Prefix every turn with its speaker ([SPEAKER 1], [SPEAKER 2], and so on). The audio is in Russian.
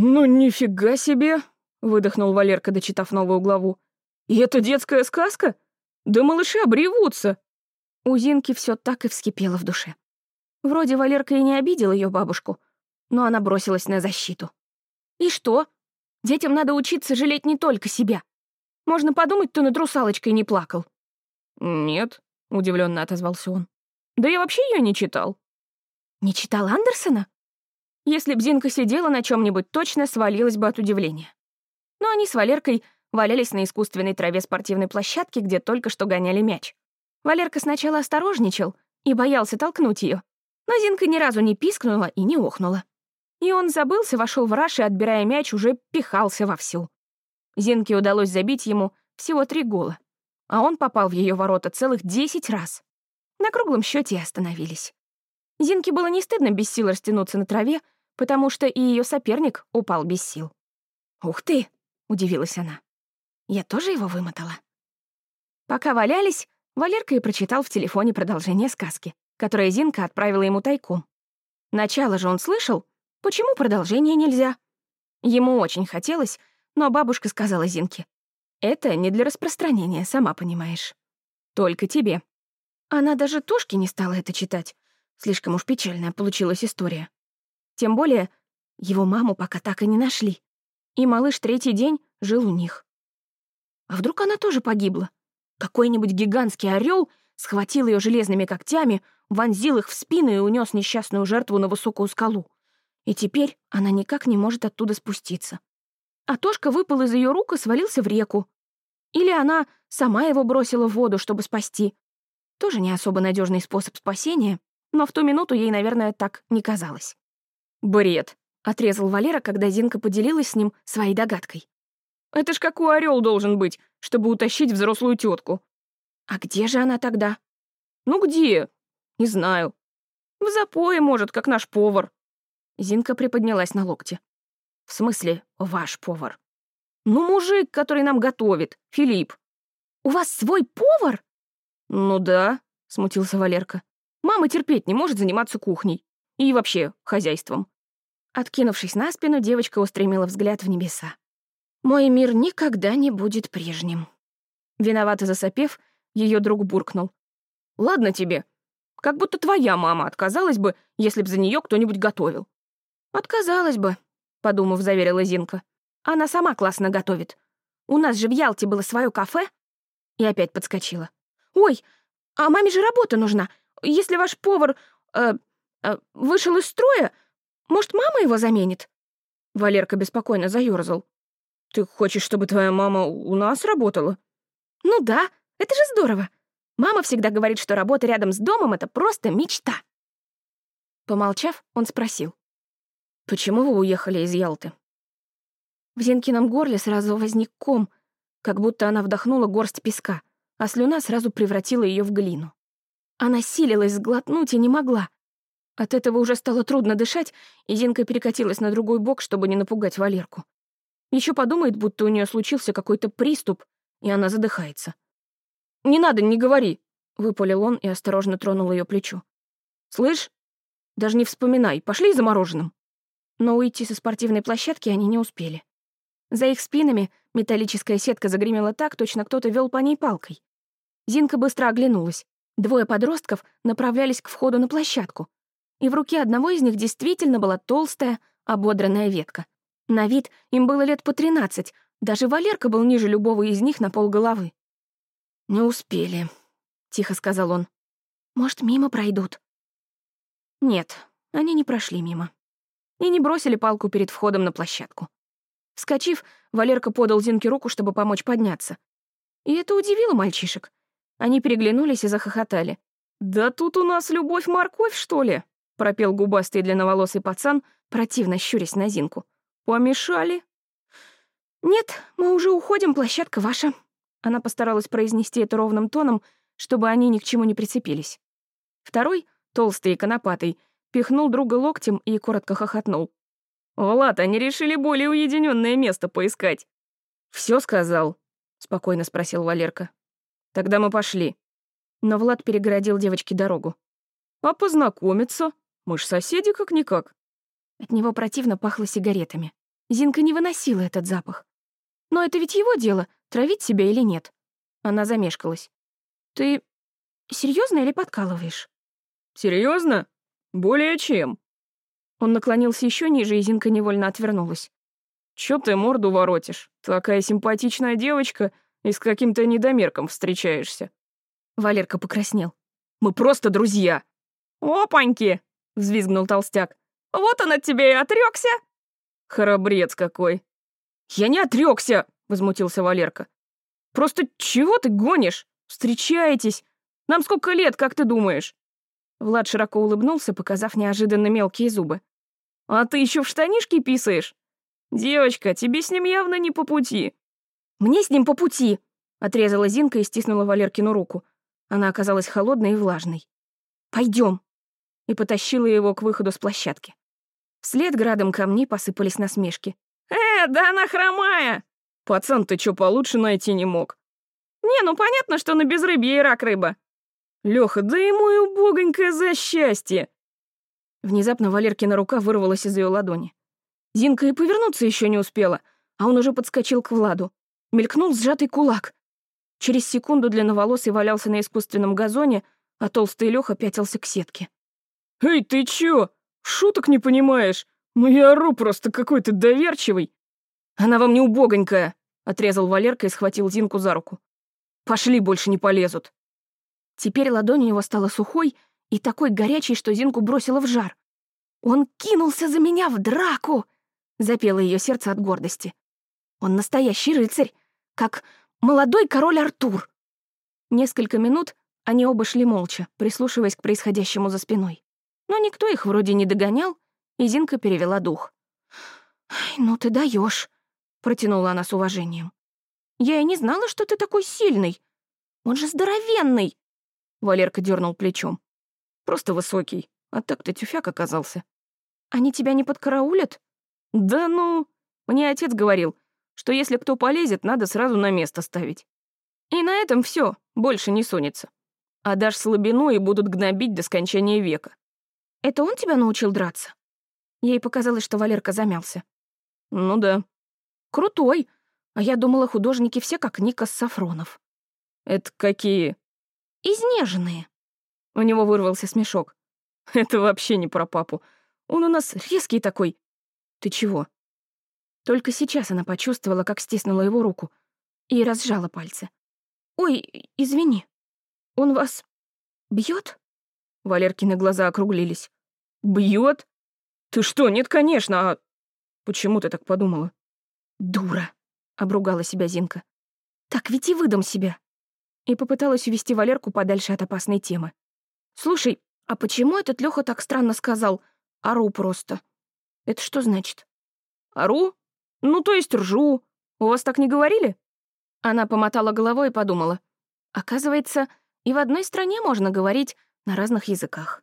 [SPEAKER 1] «Ну нифига себе!» — выдохнул Валерка, дочитав новую главу. «И это детская сказка? Да малыши обревутся!» У Зинки все так и вскипело в душе. Вроде Валерка и не обидел ее бабушку, но она бросилась на защиту. «И что? Детям надо учиться жалеть не только себя. Можно подумать, ты над русалочкой не плакал».
[SPEAKER 2] «Нет», — удивленно отозвался он.
[SPEAKER 1] «Да я вообще ее не читал».
[SPEAKER 3] «Не читал Андерсона?»
[SPEAKER 1] Если б Зинка сидела на чем нибудь точно свалилась бы от удивления. Но они с Валеркой валялись на искусственной траве спортивной площадки, где только что гоняли мяч. Валерка сначала осторожничал и боялся толкнуть ее, но Зинка ни разу не пискнула и не охнула. И он забылся, вошел в раш и, отбирая мяч, уже пихался вовсю. Зинке удалось забить ему всего три гола, а он попал в ее ворота целых десять раз. На круглом счете остановились. Зинке было не стыдно без сил растянуться на траве, потому что и ее соперник упал без сил.
[SPEAKER 3] «Ух ты!» — удивилась она. «Я тоже его вымотала».
[SPEAKER 1] Пока валялись, Валерка и прочитал в телефоне продолжение сказки, которое Зинка отправила ему тайком. Начало же он слышал, почему продолжение нельзя? Ему очень хотелось, но бабушка сказала Зинке, «Это не для распространения, сама понимаешь. Только тебе». Она даже Тошке не стала это читать. Слишком уж печальная получилась история. Тем более, его маму пока так и не нашли. И малыш третий день жил у них. А вдруг она тоже погибла? Какой-нибудь гигантский орел схватил ее железными когтями, вонзил их в спину и унес несчастную жертву на высокую скалу. И теперь она никак не может оттуда спуститься. А Тошка выпал из ее рук и свалился в реку. Или она сама его бросила в воду, чтобы спасти. Тоже не особо надежный способ спасения, но в ту минуту ей, наверное, так не казалось.
[SPEAKER 2] «Бред», —
[SPEAKER 1] отрезал Валера, когда Зинка поделилась с ним своей догадкой.
[SPEAKER 2] «Это ж какой орел должен быть, чтобы утащить взрослую тетку?
[SPEAKER 1] «А где же она тогда?»
[SPEAKER 2] «Ну где? Не знаю. В запое, может, как наш повар».
[SPEAKER 1] Зинка приподнялась на локте.
[SPEAKER 2] «В смысле, ваш повар?»
[SPEAKER 1] «Ну, мужик, который нам готовит, Филипп».
[SPEAKER 3] «У вас свой повар?»
[SPEAKER 2] «Ну да», — смутился Валерка. «Мама терпеть не может заниматься кухней. И вообще хозяйством.
[SPEAKER 1] Откинувшись на спину, девочка устремила взгляд в небеса. «Мой мир никогда не будет прежним». Виновато засопев, ее друг буркнул.
[SPEAKER 2] «Ладно тебе. Как будто твоя мама отказалась бы, если б за нее кто-нибудь готовил».
[SPEAKER 1] «Отказалась бы», — подумав, заверила Зинка. «Она сама классно готовит. У нас же в Ялте было свое кафе». И опять подскочила. «Ой, а маме же работа нужна. Если ваш повар... Э, вышел из строя, может, мама его заменит?»
[SPEAKER 2] Валерка беспокойно заёрзал. «Ты хочешь, чтобы твоя мама у нас работала?»
[SPEAKER 1] «Ну да, это же здорово. Мама всегда говорит, что работа рядом с домом — это просто мечта». Помолчав, он спросил.
[SPEAKER 2] «Почему вы уехали из Ялты?»
[SPEAKER 1] В Зинкином горле сразу возник ком, как будто она вдохнула горсть песка, а слюна сразу превратила ее в глину. Она силилась сглотнуть и не могла. От этого уже стало трудно дышать, и Зинка перекатилась на другой бок, чтобы не напугать Валерку. Еще подумает, будто у нее случился какой-то приступ, и она задыхается.
[SPEAKER 2] «Не надо, не говори!»
[SPEAKER 1] — выпалил он и осторожно тронул ее плечо.
[SPEAKER 2] «Слышь? Даже не вспоминай, пошли за мороженым!»
[SPEAKER 1] Но уйти со спортивной площадки они не успели. За их спинами металлическая сетка загремела так, точно кто-то вел по ней палкой. Зинка быстро оглянулась. Двое подростков направлялись к входу на площадку и в руке одного из них действительно была толстая, ободранная ветка. На вид им было лет по тринадцать, даже Валерка был ниже любого из них на полголовы.
[SPEAKER 2] «Не успели», — тихо сказал он.
[SPEAKER 3] «Может, мимо пройдут?»
[SPEAKER 1] Нет, они не прошли мимо. И не бросили палку перед входом на площадку. Вскочив, Валерка подал Зинке руку, чтобы помочь подняться. И это удивило мальчишек. Они переглянулись и захохотали.
[SPEAKER 2] «Да тут у нас любовь-морковь, что ли?» Пропел губастый длинноволосый пацан, противно щурясь на Зинку. «Помешали?»
[SPEAKER 1] «Нет, мы уже уходим, площадка ваша». Она постаралась произнести это ровным тоном, чтобы они ни к чему не прицепились. Второй, толстый и конопатый, пихнул друга локтем и коротко хохотнул.
[SPEAKER 2] «Влад, они решили более уединенное место поискать».
[SPEAKER 1] Все сказал?» — спокойно спросил Валерка.
[SPEAKER 2] «Тогда мы пошли».
[SPEAKER 1] Но Влад перегородил девочке дорогу.
[SPEAKER 2] «А познакомиться?» Мы ж соседи как-никак».
[SPEAKER 1] От него противно пахло сигаретами. Зинка не выносила этот запах. Но это ведь его дело, травить себя или нет. Она замешкалась. «Ты серьезно или подкалываешь?»
[SPEAKER 2] Серьезно? Более чем.
[SPEAKER 1] Он наклонился еще ниже, и Зинка невольно отвернулась.
[SPEAKER 2] Чё ты морду воротишь? Такая симпатичная девочка, и с каким-то недомерком встречаешься.
[SPEAKER 1] Валерка покраснел.
[SPEAKER 2] Мы просто друзья. Опаньки! Взвизгнул толстяк. Вот он от тебя и отрёкся. Храбрец какой. Я не отрёкся, возмутился Валерка. Просто чего ты гонишь? Встречаетесь. Нам сколько лет, как ты думаешь?
[SPEAKER 1] Влад широко улыбнулся, показав неожиданно мелкие зубы.
[SPEAKER 2] «А ты еще в штанишки писаешь? Девочка, тебе с ним явно не по пути».
[SPEAKER 1] «Мне с ним по пути!» — отрезала Зинка и стиснула Валеркину руку. Она оказалась холодной и влажной. Пойдем! И потащила его к выходу с площадки. Вслед градом камней посыпались насмешки.
[SPEAKER 2] «Э, да она хромая!» «Пацан, ты чё получше найти не мог?» «Не, ну понятно, что на безрыбье и рак рыба. Лёха, да ему и убогонькое за счастье!»
[SPEAKER 1] Внезапно Валеркина рука вырвалась из её ладони. Зинка и повернуться ещё не успела, а он уже подскочил к Владу. Мелькнул сжатый кулак. Через секунду длинноволосый валялся на искусственном газоне, а толстый Лёха пятился к сетке.
[SPEAKER 2] «Эй, ты чё? Шуток не понимаешь? Ну я ору просто какой-то доверчивый!»
[SPEAKER 1] «Она вам не убогонькая!» — отрезал Валерка и схватил Зинку за руку. «Пошли, больше не полезут!» Теперь ладонь у него стала сухой и такой горячей, что Зинку бросила в жар. «Он кинулся за меня в драку!» — запело ее сердце от гордости. «Он настоящий рыцарь, как молодой король Артур!» Несколько минут они оба шли молча, прислушиваясь к происходящему за спиной. Но никто их вроде не догонял, и Зинка перевела дух. «Ну ты даешь, протянула она с уважением. «Я и не знала, что ты такой сильный. Он же здоровенный!» Валерка дернул плечом.
[SPEAKER 2] «Просто высокий, а так-то тюфяк оказался».
[SPEAKER 1] «Они тебя не подкараулят?»
[SPEAKER 2] «Да ну...» Мне отец говорил, что если кто полезет, надо сразу на место ставить. И на этом все, больше не сунется. А дашь слабину и будут гнобить до скончания века.
[SPEAKER 1] Это он тебя научил драться? Ей показалось, что Валерка замялся.
[SPEAKER 2] Ну да.
[SPEAKER 1] Крутой. А я думала, художники все как Никас Сафронов.
[SPEAKER 2] Это какие?
[SPEAKER 1] Изнеженные.
[SPEAKER 2] У него вырвался смешок. Это вообще не про папу. Он у нас резкий такой. Ты чего?
[SPEAKER 1] Только сейчас она почувствовала, как стиснула его руку и разжала пальцы. «Ой, извини, он вас бьет?
[SPEAKER 2] Валеркины глаза округлились. Бьет? Ты что, нет, конечно, а... Почему ты так подумала?
[SPEAKER 1] Дура, обругала себя Зинка. Так ведь и выдам себя и попыталась увести Валерку подальше от опасной темы. «Слушай, а почему этот Лёха так странно сказал? Ору просто. Это что значит?»
[SPEAKER 2] «Ору? Ну, то есть ржу. У вас так не говорили?»
[SPEAKER 1] Она помотала головой и подумала. «Оказывается, и в одной стране можно говорить на разных языках».